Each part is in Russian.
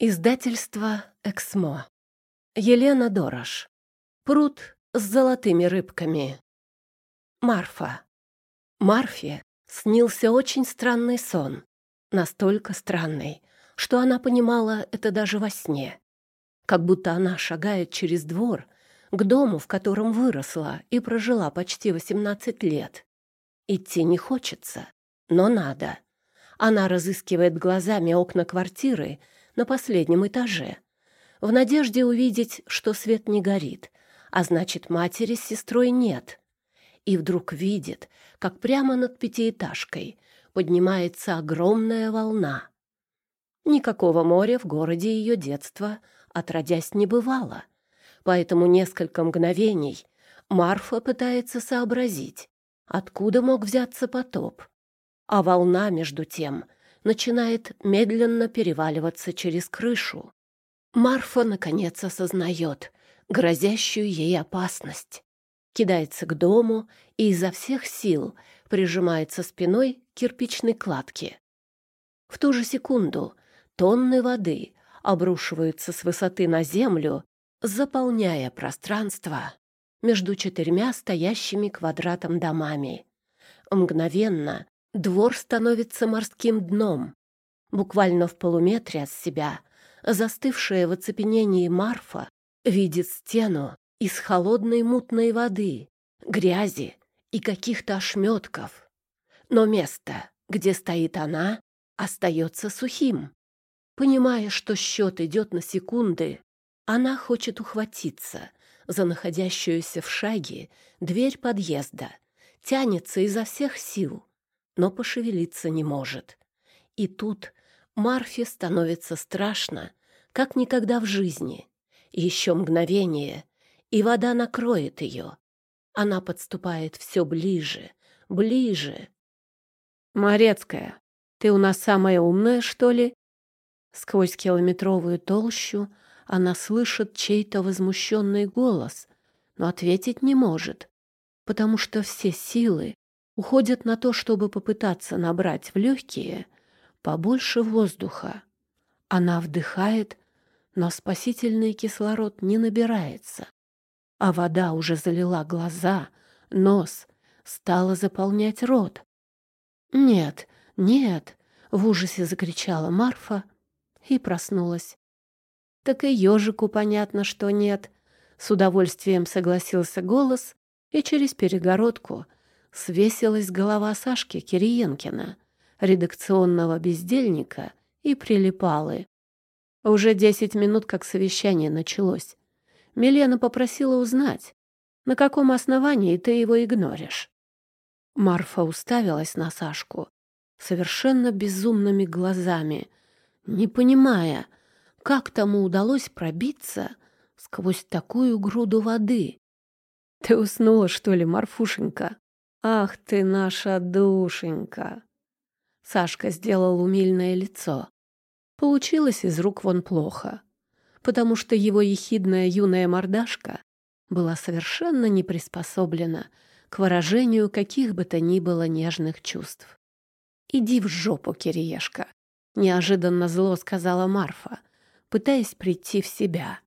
Издательство «Эксмо». Елена Дорош. Пруд с золотыми рыбками. Марфа. Марфе снился очень странный сон. Настолько странный, что она понимала это даже во сне. Как будто она шагает через двор к дому, в котором выросла и прожила почти 18 лет. Идти не хочется, но надо. Она разыскивает глазами окна квартиры на последнем этаже, в надежде увидеть, что свет не горит, а значит, матери с сестрой нет. И вдруг видит, как прямо над пятиэтажкой поднимается огромная волна. Никакого моря в городе ее детства отродясь не бывало, поэтому несколько мгновений Марфа пытается сообразить, откуда мог взяться потоп. А волна, между тем, начинает медленно переваливаться через крышу. Марфа, наконец, осознает грозящую ей опасность. Кидается к дому и изо всех сил прижимается спиной к кирпичной кладке. В ту же секунду тонны воды обрушиваются с высоты на землю, заполняя пространство между четырьмя стоящими квадратом домами. Мгновенно Двор становится морским дном. Буквально в полуметре от себя застывшая в оцепенении Марфа видит стену из холодной мутной воды, грязи и каких-то ошметков. Но место, где стоит она, остается сухим. Понимая, что счет идет на секунды, она хочет ухватиться за находящуюся в шаге дверь подъезда, тянется изо всех сил — но пошевелиться не может. И тут Марфе становится страшно, как никогда в жизни. Еще мгновение, и вода накроет ее. Она подступает все ближе, ближе. «Морецкая, ты у нас самая умная, что ли?» Сквозь километровую толщу она слышит чей-то возмущенный голос, но ответить не может, потому что все силы уходят на то, чтобы попытаться набрать в легкие побольше воздуха. Она вдыхает, но спасительный кислород не набирается, а вода уже залила глаза, нос, стала заполнять рот. «Нет, нет!» — в ужасе закричала Марфа и проснулась. «Так и ежику понятно, что нет», — с удовольствием согласился голос, и через перегородку свесилась голова Сашки Кириенкина, редакционного бездельника, и прилипалы. Уже десять минут как совещание началось. Милена попросила узнать, на каком основании ты его игноришь. Марфа уставилась на Сашку совершенно безумными глазами, не понимая, как тому удалось пробиться сквозь такую груду воды. «Ты уснула, что ли, Марфушенька?» «Ах ты наша душенька!» Сашка сделал умильное лицо. Получилось из рук вон плохо, потому что его ехидная юная мордашка была совершенно не приспособлена к выражению каких бы то ни было нежных чувств. «Иди в жопу, Кириешка!» — неожиданно зло сказала Марфа, пытаясь прийти в себя.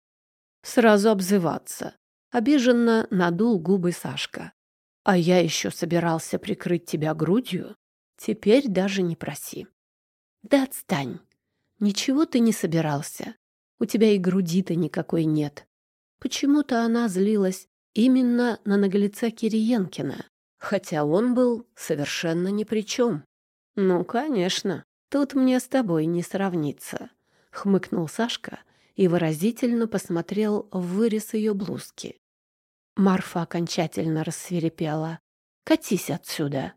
Сразу обзываться. Обиженно надул губы Сашка. А я еще собирался прикрыть тебя грудью. Теперь даже не проси. Да отстань. Ничего ты не собирался. У тебя и груди-то никакой нет. Почему-то она злилась именно на наглеца Кириенкина, хотя он был совершенно ни при чем. «Ну, конечно, тут мне с тобой не сравниться», — хмыкнул Сашка и выразительно посмотрел в вырез ее блузки. Марфа окончательно рассверепела. «Катись отсюда!»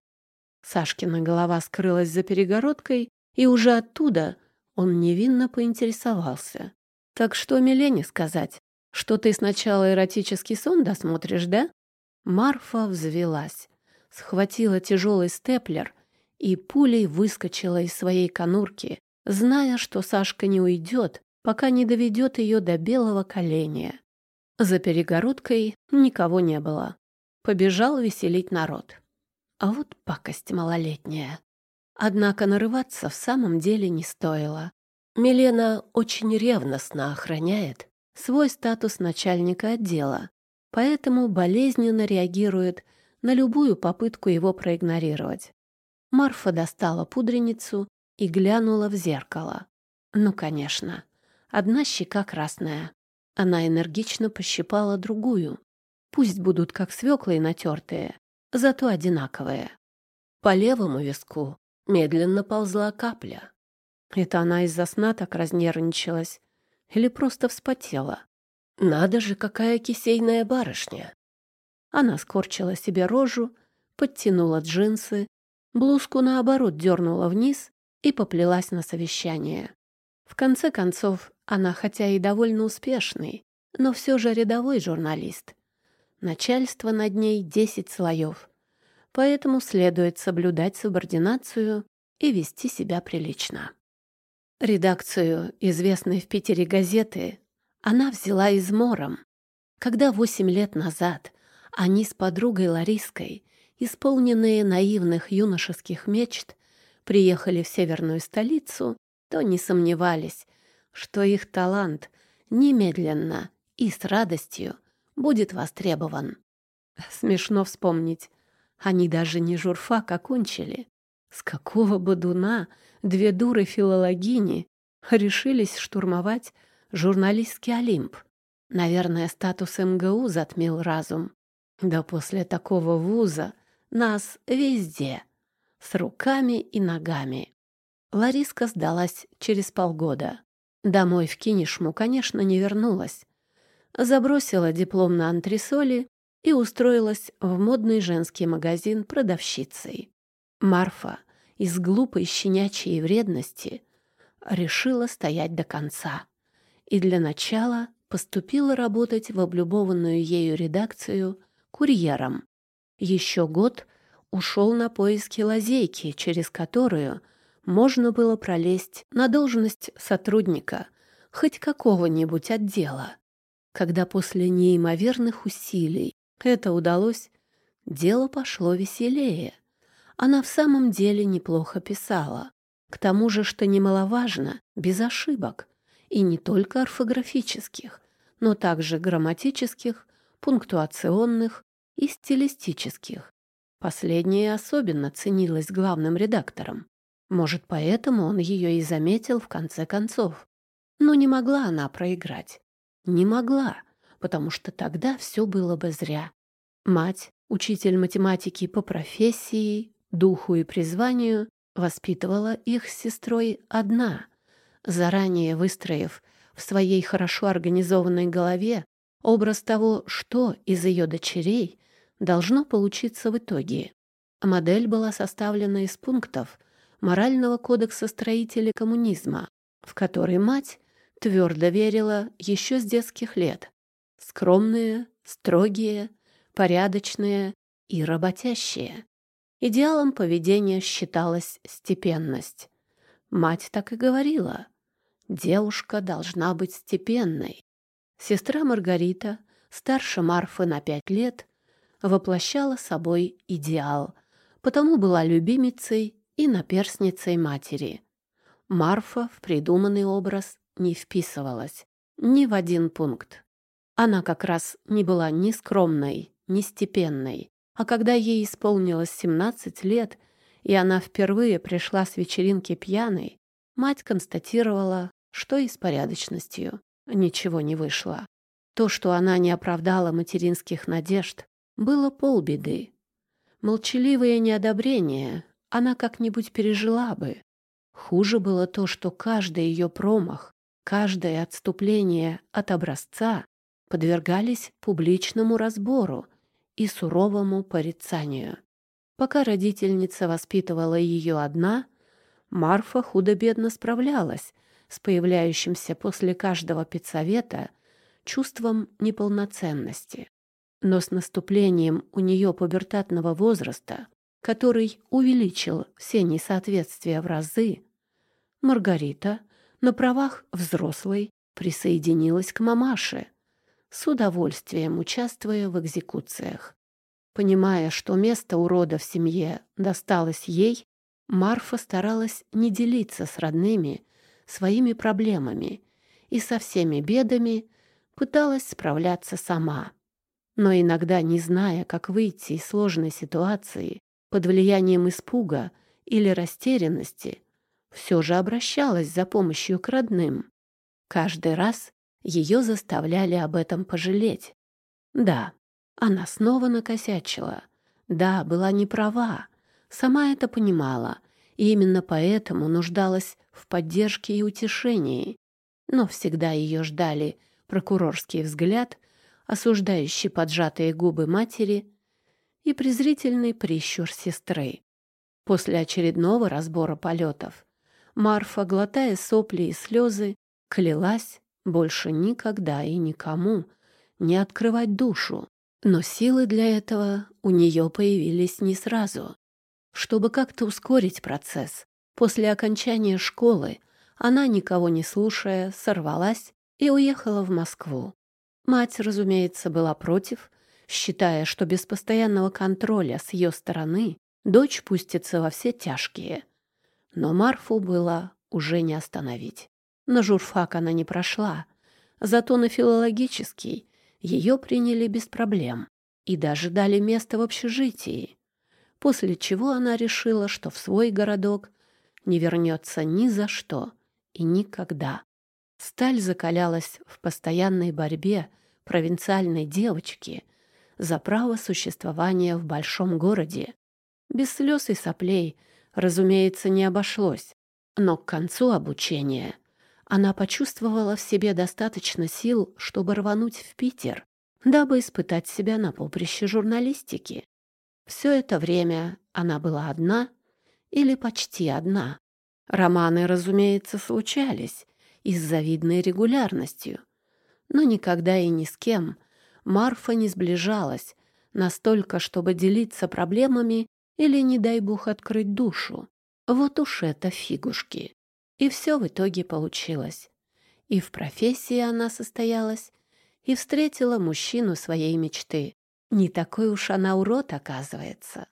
Сашкина голова скрылась за перегородкой, и уже оттуда он невинно поинтересовался. «Так что Милене сказать? Что ты сначала эротический сон досмотришь, да?» Марфа взвелась, схватила тяжелый степлер и пулей выскочила из своей конурки, зная, что Сашка не уйдет, пока не доведет ее до белого коленя. За перегородкой никого не было. Побежал веселить народ. А вот пакость малолетняя. Однако нарываться в самом деле не стоило. Милена очень ревностно охраняет свой статус начальника отдела, поэтому болезненно реагирует на любую попытку его проигнорировать. Марфа достала пудреницу и глянула в зеркало. Ну, конечно, одна щека красная. Она энергично пощипала другую. Пусть будут как свеклы натертые, зато одинаковые. По левому виску медленно ползла капля. Это она из-за сна так разнервничалась или просто вспотела. Надо же, какая кисейная барышня! Она скорчила себе рожу, подтянула джинсы, блузку наоборот дернула вниз и поплелась на совещание. В конце концов, она хотя и довольно успешный, но все же рядовой журналист. Начальство над ней десять слоев, поэтому следует соблюдать субординацию и вести себя прилично. Редакцию известной в Питере газеты она взяла измором. Когда восемь лет назад они с подругой Лариской, исполненные наивных юношеских мечт, приехали в северную столицу, то не сомневались, что их талант немедленно и с радостью будет востребован. Смешно вспомнить, они даже не журфак окончили. С какого бодуна две дуры-филологини решились штурмовать журналистский Олимп? Наверное, статус МГУ затмил разум. Да после такого вуза нас везде, с руками и ногами. Лариска сдалась через полгода. Домой в Кинешму, конечно, не вернулась. Забросила диплом на антресоли и устроилась в модный женский магазин продавщицей. Марфа из глупой щенячьей вредности решила стоять до конца и для начала поступила работать в облюбованную ею редакцию курьером. Еще год ушел на поиски лазейки, через которую можно было пролезть на должность сотрудника хоть какого-нибудь отдела. Когда после неимоверных усилий это удалось, дело пошло веселее. Она в самом деле неплохо писала. К тому же, что немаловажно, без ошибок. И не только орфографических, но также грамматических, пунктуационных и стилистических. Последнее особенно ценилось главным редактором. Может, поэтому он ее и заметил в конце концов. Но не могла она проиграть. Не могла, потому что тогда все было бы зря. Мать, учитель математики по профессии, духу и призванию, воспитывала их с сестрой одна, заранее выстроив в своей хорошо организованной голове образ того, что из ее дочерей должно получиться в итоге. Модель была составлена из пунктов морального кодекса строителей коммунизма, в который мать твердо верила еще с детских лет. Скромные, строгие, порядочные и работящие. Идеалом поведения считалась степенность. Мать так и говорила. Девушка должна быть степенной. Сестра Маргарита, старше Марфы на пять лет, воплощала собой идеал, потому была любимицей и наперсницей матери. Марфа в придуманный образ не вписывалась ни в один пункт. Она как раз не была ни скромной, ни степенной, а когда ей исполнилось 17 лет, и она впервые пришла с вечеринки пьяной, мать констатировала, что и с порядочностью ничего не вышло. То, что она не оправдала материнских надежд, было полбеды. Молчаливое неодобрение она как-нибудь пережила бы. Хуже было то, что каждый ее промах, каждое отступление от образца подвергались публичному разбору и суровому порицанию. Пока родительница воспитывала ее одна, Марфа худо-бедно справлялась с появляющимся после каждого педсовета чувством неполноценности. Но с наступлением у нее пубертатного возраста, который увеличил все несоответствия в разы, Маргарита на правах взрослой присоединилась к мамаше — с удовольствием участвуя в экзекуциях. Понимая, что место урода в семье досталось ей, Марфа старалась не делиться с родными своими проблемами и со всеми бедами пыталась справляться сама. Но иногда, не зная, как выйти из сложной ситуации, под влиянием испуга или растерянности, все же обращалась за помощью к родным. Каждый раз ее заставляли об этом пожалеть. Да, она снова накосячила. Да, была не права. Сама это понимала, и именно поэтому нуждалась в поддержке и утешении. Но всегда ее ждали прокурорский взгляд, осуждающий поджатые губы матери и презрительный прищур сестры. После очередного разбора полетов Марфа, глотая сопли и слезы, клялась больше никогда и никому не открывать душу. Но силы для этого у нее появились не сразу. Чтобы как-то ускорить процесс, после окончания школы она, никого не слушая, сорвалась и уехала в Москву. Мать, разумеется, была против, считая, что без постоянного контроля с ее стороны дочь пустится во все тяжкие. Но Марфу было уже не остановить. На журфак она не прошла, зато на филологический ее приняли без проблем и даже дали место в общежитии, после чего она решила, что в свой городок не вернется ни за что и никогда. Сталь закалялась в постоянной борьбе провинциальной девочки за право существования в большом городе. Без слез и соплей, разумеется, не обошлось, но к концу обучения она почувствовала в себе достаточно сил, чтобы рвануть в Питер, дабы испытать себя на поприще журналистики. Все это время она была одна или почти одна. Романы, разумеется, случались и с завидной регулярностью, но никогда и ни с кем Марфа не сближалась настолько, чтобы делиться проблемами или, не дай бог, открыть душу. Вот уж это фигушки. И все в итоге получилось. И в профессии она состоялась, и встретила мужчину своей мечты. Не такой уж она урод, оказывается.